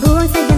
不再等。